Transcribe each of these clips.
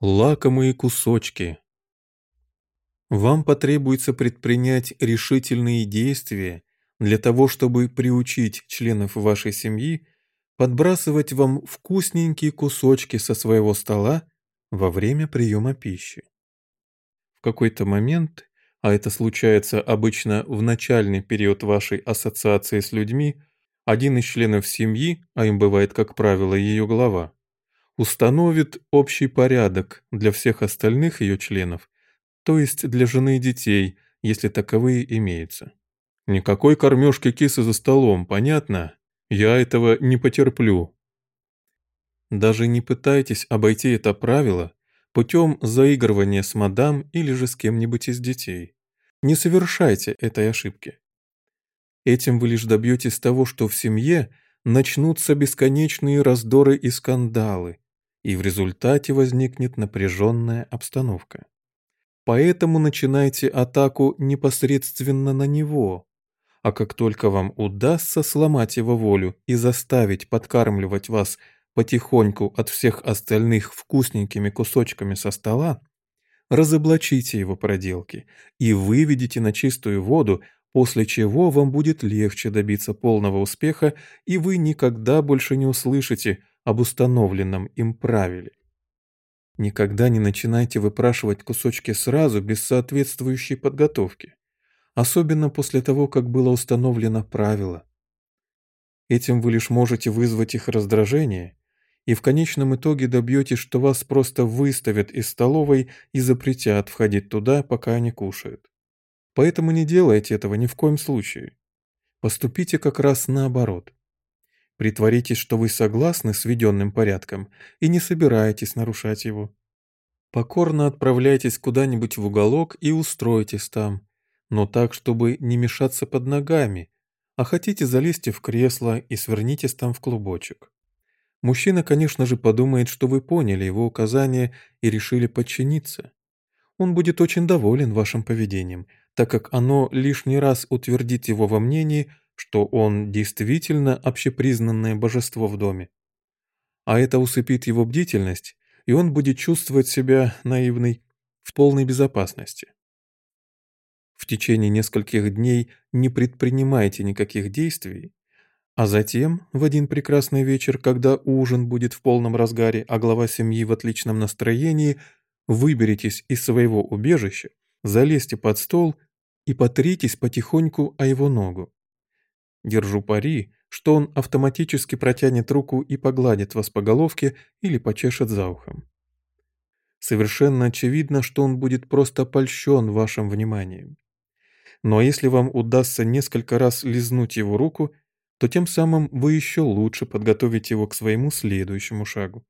Лакомые кусочки. Вам потребуется предпринять решительные действия для того, чтобы приучить членов вашей семьи подбрасывать вам вкусненькие кусочки со своего стола во время приема пищи. В какой-то момент, а это случается обычно в начальный период вашей ассоциации с людьми, один из членов семьи, а им бывает, как правило, ее глава, установит общий порядок для всех остальных ее членов, то есть для жены и детей, если таковые имеются. Никакой кормежки кисы за столом, понятно? Я этого не потерплю. Даже не пытайтесь обойти это правило путем заигрывания с мадам или же с кем-нибудь из детей. Не совершайте этой ошибки. Этим вы лишь добьетесь того, что в семье начнутся бесконечные раздоры и скандалы, и в результате возникнет напряженная обстановка. Поэтому начинайте атаку непосредственно на него, а как только вам удастся сломать его волю и заставить подкармливать вас потихоньку от всех остальных вкусненькими кусочками со стола, разоблачите его проделки и выведите на чистую воду после чего вам будет легче добиться полного успеха, и вы никогда больше не услышите об установленном им правиле. Никогда не начинайте выпрашивать кусочки сразу без соответствующей подготовки, особенно после того, как было установлено правило. Этим вы лишь можете вызвать их раздражение, и в конечном итоге добьетесь, что вас просто выставят из столовой и запретят входить туда, пока они кушают. Поэтому не делайте этого ни в коем случае. Поступите как раз наоборот. Притворитесь, что вы согласны с введенным порядком и не собираетесь нарушать его. Покорно отправляйтесь куда-нибудь в уголок и устройтесь там, но так, чтобы не мешаться под ногами, а хотите залезьте в кресло и свернитесь там в клубочек. Мужчина, конечно же, подумает, что вы поняли его указания и решили подчиниться. Он будет очень доволен вашим поведением, так как оно лишний раз утвердит его во мнении, что он действительно общепризнанное божество в доме. А это усыпит его бдительность, и он будет чувствовать себя наивной в полной безопасности. В течение нескольких дней не предпринимайте никаких действий, а затем, в один прекрасный вечер, когда ужин будет в полном разгаре, а глава семьи в отличном настроении, выберитесь из своего убежища, залезьте под стол и потритесь потихоньку о его ногу. Держу пари, что он автоматически протянет руку и погладит вас по головке или почешет за ухом. Совершенно очевидно, что он будет просто польщен вашим вниманием. Но если вам удастся несколько раз лизнуть его руку, то тем самым вы еще лучше подготовите его к своему следующему шагу.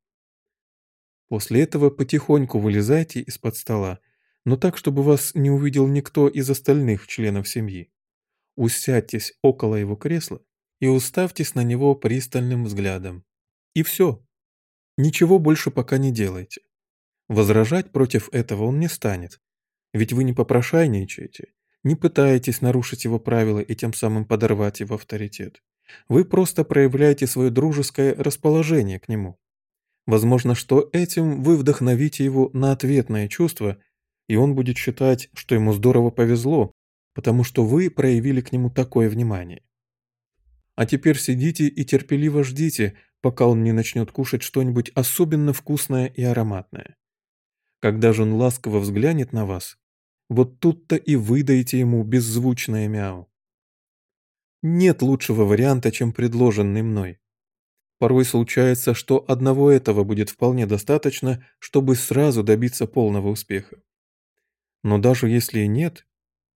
После этого потихоньку вылезайте из-под стола но так, чтобы вас не увидел никто из остальных членов семьи. Усядьтесь около его кресла и уставьтесь на него пристальным взглядом. И все. Ничего больше пока не делайте. Возражать против этого он не станет, ведь вы не попрошайничаете, не пытаетесь нарушить его правила и тем самым подорвать его авторитет. Вы просто проявляете свое дружеское расположение к нему. Возможно, что этим вы вдохновите его на ответное чувство и он будет считать, что ему здорово повезло, потому что вы проявили к нему такое внимание. А теперь сидите и терпеливо ждите, пока он не начнет кушать что-нибудь особенно вкусное и ароматное. Когда же он ласково взглянет на вас, вот тут-то и выдаете ему беззвучное мяу. Нет лучшего варианта, чем предложенный мной. Порой случается, что одного этого будет вполне достаточно, чтобы сразу добиться полного успеха. Но даже если и нет,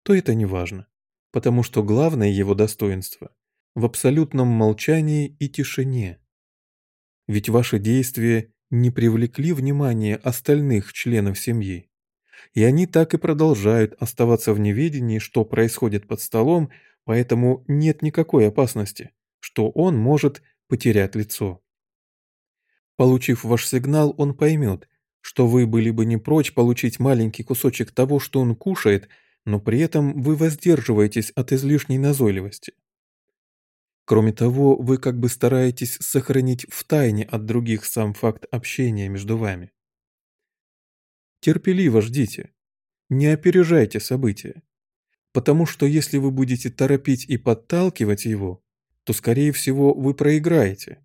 то это не важно, потому что главное его достоинство в абсолютном молчании и тишине. Ведь ваши действия не привлекли внимание остальных членов семьи, и они так и продолжают оставаться в неведении, что происходит под столом, поэтому нет никакой опасности, что он может потерять лицо. Получив ваш сигнал, он поймет, что вы были бы не прочь получить маленький кусочек того, что он кушает, но при этом вы воздерживаетесь от излишней назойливости. Кроме того, вы как бы стараетесь сохранить в тайне от других сам факт общения между вами. Терпеливо ждите. Не опережайте события. Потому что если вы будете торопить и подталкивать его, то, скорее всего, вы проиграете.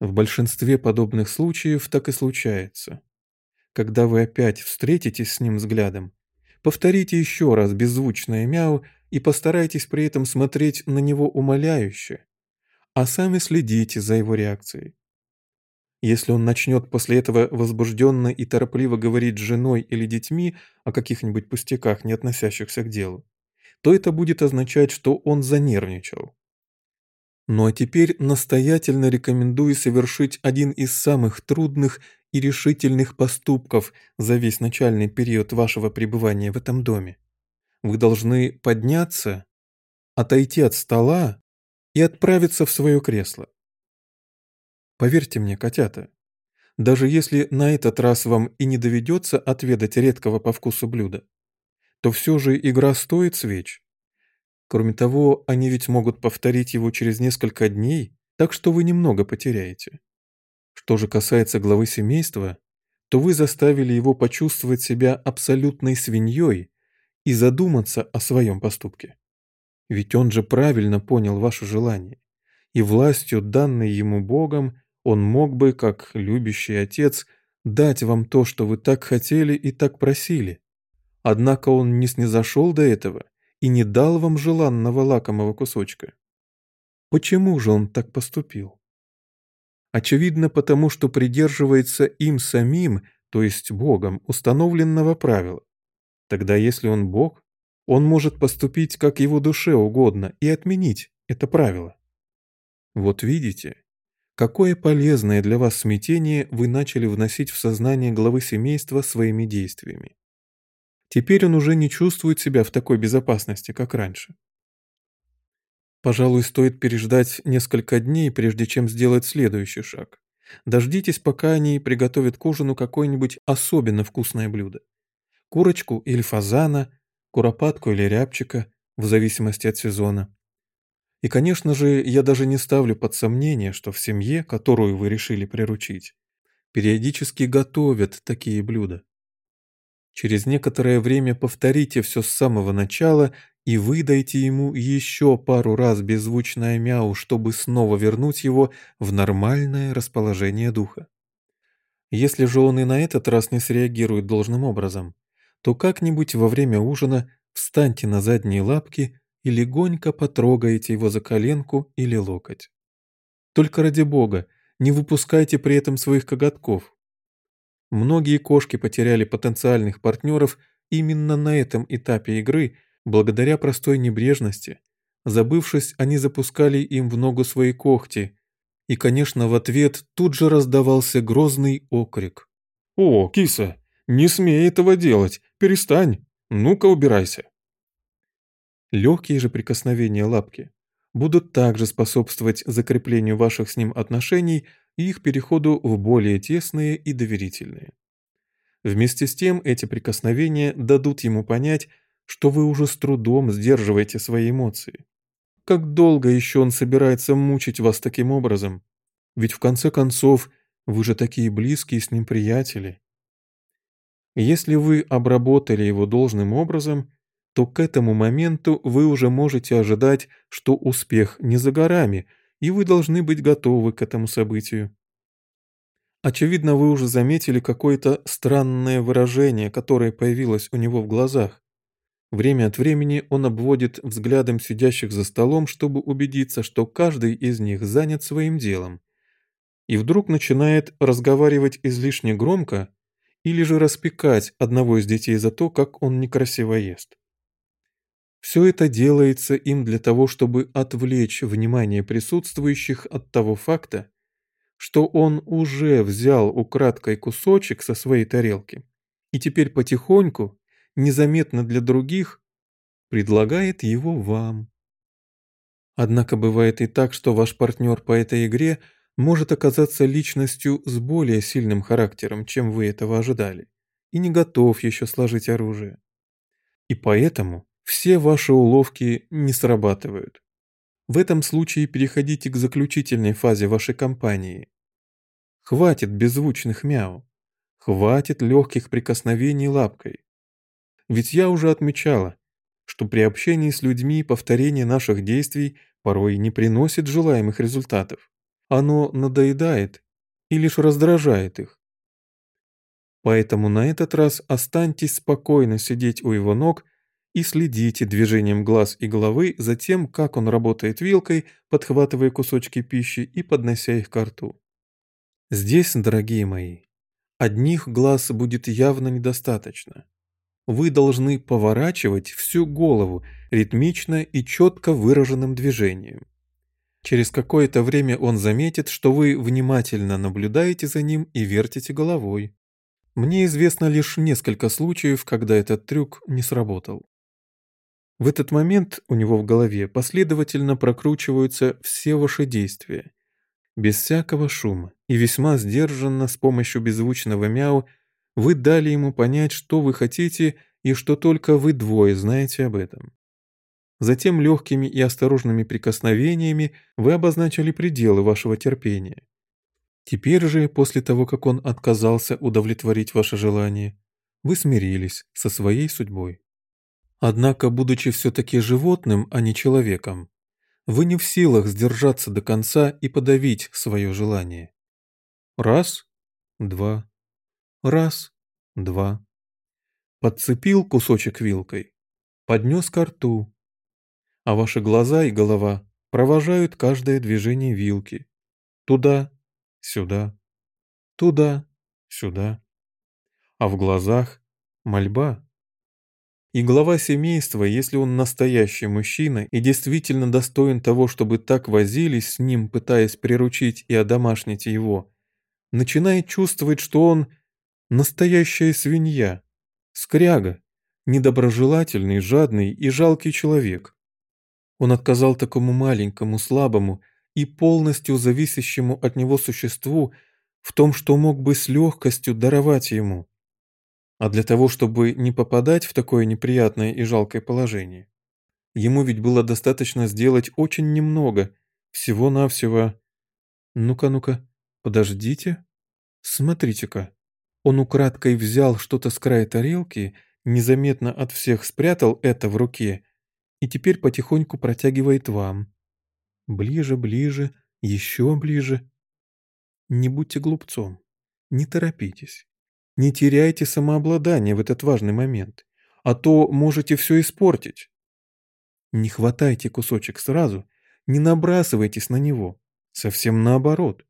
В большинстве подобных случаев так и случается. Когда вы опять встретитесь с ним взглядом, повторите еще раз беззвучное мяу и постарайтесь при этом смотреть на него умоляюще, а сами следите за его реакцией. Если он начнет после этого возбужденно и торопливо говорить с женой или детьми о каких-нибудь пустяках, не относящихся к делу, то это будет означать, что он занервничал. Ну а теперь настоятельно рекомендую совершить один из самых трудных и решительных поступков за весь начальный период вашего пребывания в этом доме. Вы должны подняться, отойти от стола и отправиться в свое кресло. Поверьте мне, котята, даже если на этот раз вам и не доведется отведать редкого по вкусу блюда, то все же игра стоит свеч. Кроме того, они ведь могут повторить его через несколько дней, так что вы немного потеряете. Что же касается главы семейства, то вы заставили его почувствовать себя абсолютной свиньей и задуматься о своем поступке. Ведь он же правильно понял ваше желание, и властью, данной ему Богом, он мог бы, как любящий отец, дать вам то, что вы так хотели и так просили. Однако он не снизошел до этого и не дал вам желанного лакомого кусочка. Почему же он так поступил? Очевидно, потому что придерживается им самим, то есть Богом, установленного правила. Тогда если он Бог, он может поступить как его душе угодно и отменить это правило. Вот видите, какое полезное для вас смятение вы начали вносить в сознание главы семейства своими действиями. Теперь он уже не чувствует себя в такой безопасности, как раньше. Пожалуй, стоит переждать несколько дней, прежде чем сделать следующий шаг. Дождитесь, пока они приготовят к ужину какое-нибудь особенно вкусное блюдо. Курочку или фазана, куропатку или рябчика, в зависимости от сезона. И, конечно же, я даже не ставлю под сомнение, что в семье, которую вы решили приручить, периодически готовят такие блюда. Через некоторое время повторите все с самого начала и выдайте ему еще пару раз беззвучное мяу, чтобы снова вернуть его в нормальное расположение духа. Если же он и на этот раз не среагирует должным образом, то как-нибудь во время ужина встаньте на задние лапки и легонько потрогаете его за коленку или локоть. Только ради бога, не выпускайте при этом своих коготков, Многие кошки потеряли потенциальных партнеров именно на этом этапе игры, благодаря простой небрежности. Забывшись, они запускали им в ногу свои когти. И, конечно, в ответ тут же раздавался грозный окрик. «О, киса, не смей этого делать! Перестань! Ну-ка убирайся!» Легкие же прикосновения лапки будут также способствовать закреплению ваших с ним отношений и их переходу в более тесные и доверительные. Вместе с тем эти прикосновения дадут ему понять, что вы уже с трудом сдерживаете свои эмоции. Как долго еще он собирается мучить вас таким образом? Ведь в конце концов вы же такие близкие с ним приятели. Если вы обработали его должным образом, то к этому моменту вы уже можете ожидать, что успех не за горами – и вы должны быть готовы к этому событию. Очевидно, вы уже заметили какое-то странное выражение, которое появилось у него в глазах. Время от времени он обводит взглядом сидящих за столом, чтобы убедиться, что каждый из них занят своим делом. И вдруг начинает разговаривать излишне громко или же распекать одного из детей за то, как он некрасиво ест. Все это делается им для того, чтобы отвлечь внимание присутствующих от того факта, что он уже взял украдкой кусочек со своей тарелки и теперь потихоньку, незаметно для других, предлагает его вам. Однако бывает и так, что ваш партнер по этой игре может оказаться личностью с более сильным характером, чем вы этого ожидали, и не готов еще сложить оружие. И поэтому все ваши уловки не срабатывают. В этом случае переходите к заключительной фазе вашей кампании. Хватит беззвучных мяу. Хватит легких прикосновений лапкой. Ведь я уже отмечала, что при общении с людьми повторение наших действий порой не приносит желаемых результатов. Оно надоедает и лишь раздражает их. Поэтому на этот раз останьтесь спокойно сидеть у его ног и следите движением глаз и головы за тем, как он работает вилкой, подхватывая кусочки пищи и поднося их к рту. Здесь, дорогие мои, одних глаз будет явно недостаточно. Вы должны поворачивать всю голову ритмично и четко выраженным движением. Через какое-то время он заметит, что вы внимательно наблюдаете за ним и вертите головой. Мне известно лишь несколько случаев, когда этот трюк не сработал. В этот момент у него в голове последовательно прокручиваются все ваши действия, без всякого шума и весьма сдержанно с помощью беззвучного мяу вы дали ему понять, что вы хотите и что только вы двое знаете об этом. Затем легкими и осторожными прикосновениями вы обозначили пределы вашего терпения. Теперь же, после того, как он отказался удовлетворить ваше желание, вы смирились со своей судьбой. Однако, будучи все-таки животным, а не человеком, вы не в силах сдержаться до конца и подавить свое желание. Раз, два, раз, два. Подцепил кусочек вилкой, поднес ко рту, а ваши глаза и голова провожают каждое движение вилки. Туда, сюда, туда, сюда. А в глазах мольба. И глава семейства, если он настоящий мужчина и действительно достоин того, чтобы так возились с ним, пытаясь приручить и одомашнить его, начинает чувствовать, что он настоящая свинья, скряга, недоброжелательный, жадный и жалкий человек. Он отказал такому маленькому, слабому и полностью зависящему от него существу в том, что мог бы с легкостью даровать ему. А для того, чтобы не попадать в такое неприятное и жалкое положение, ему ведь было достаточно сделать очень немного, всего-навсего... Ну-ка, ну-ка, подождите. Смотрите-ка. Он украдкой взял что-то с края тарелки, незаметно от всех спрятал это в руке и теперь потихоньку протягивает вам. Ближе, ближе, еще ближе. Не будьте глупцом, не торопитесь. Не теряйте самообладание в этот важный момент, а то можете все испортить. Не хватайте кусочек сразу, не набрасывайтесь на него. Совсем наоборот.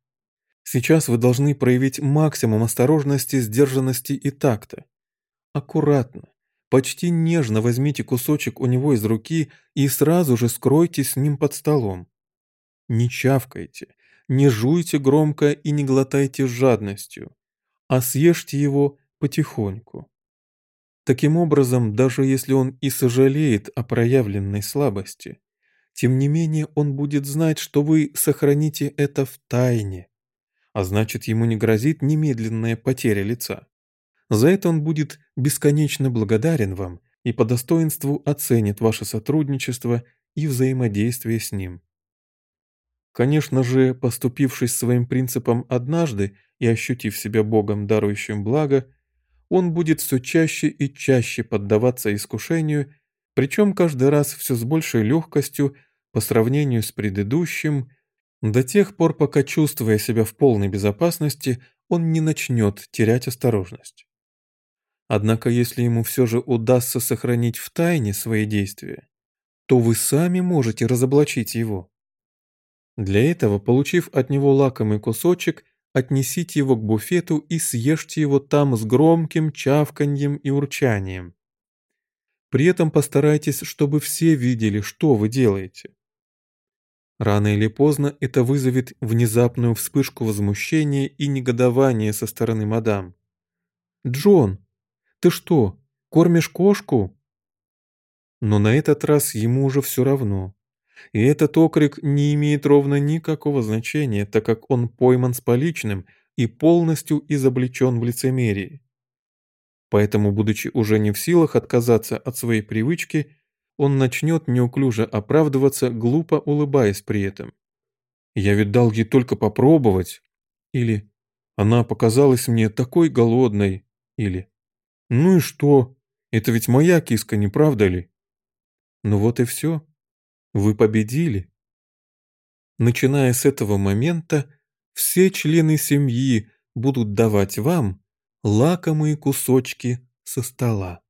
Сейчас вы должны проявить максимум осторожности, сдержанности и такта. Аккуратно, почти нежно возьмите кусочек у него из руки и сразу же скройте с ним под столом. Не чавкайте, не жуйте громко и не глотайте с жадностью а съешьте его потихоньку. Таким образом, даже если он и сожалеет о проявленной слабости, тем не менее он будет знать, что вы сохраните это в тайне, а значит ему не грозит немедленная потеря лица. За это он будет бесконечно благодарен вам и по достоинству оценит ваше сотрудничество и взаимодействие с ним. Конечно же, поступившись своим принципом однажды и ощутив себя Богом, дарующим благо, он будет все чаще и чаще поддаваться искушению, причем каждый раз все с большей легкостью по сравнению с предыдущим, до тех пор, пока, чувствуя себя в полной безопасности, он не начнет терять осторожность. Однако, если ему все же удастся сохранить в тайне свои действия, то вы сами можете разоблачить его. Для этого, получив от него лакомый кусочек, отнесите его к буфету и съешьте его там с громким чавканьем и урчанием. При этом постарайтесь, чтобы все видели, что вы делаете. Рано или поздно это вызовет внезапную вспышку возмущения и негодования со стороны мадам. «Джон, ты что, кормишь кошку?» Но на этот раз ему уже все равно. И этот окрик не имеет ровно никакого значения, так как он пойман с поличным и полностью изобличен в лицемерии. Поэтому, будучи уже не в силах отказаться от своей привычки, он начнет неуклюже оправдываться, глупо улыбаясь при этом. «Я ведь дал ей только попробовать». Или Она показалась мне такой голодной. Или «Ну и что? Это ведь моя киска, не правда ли?» Ну вот и все. Вы победили. Начиная с этого момента, все члены семьи будут давать вам лакомые кусочки со стола.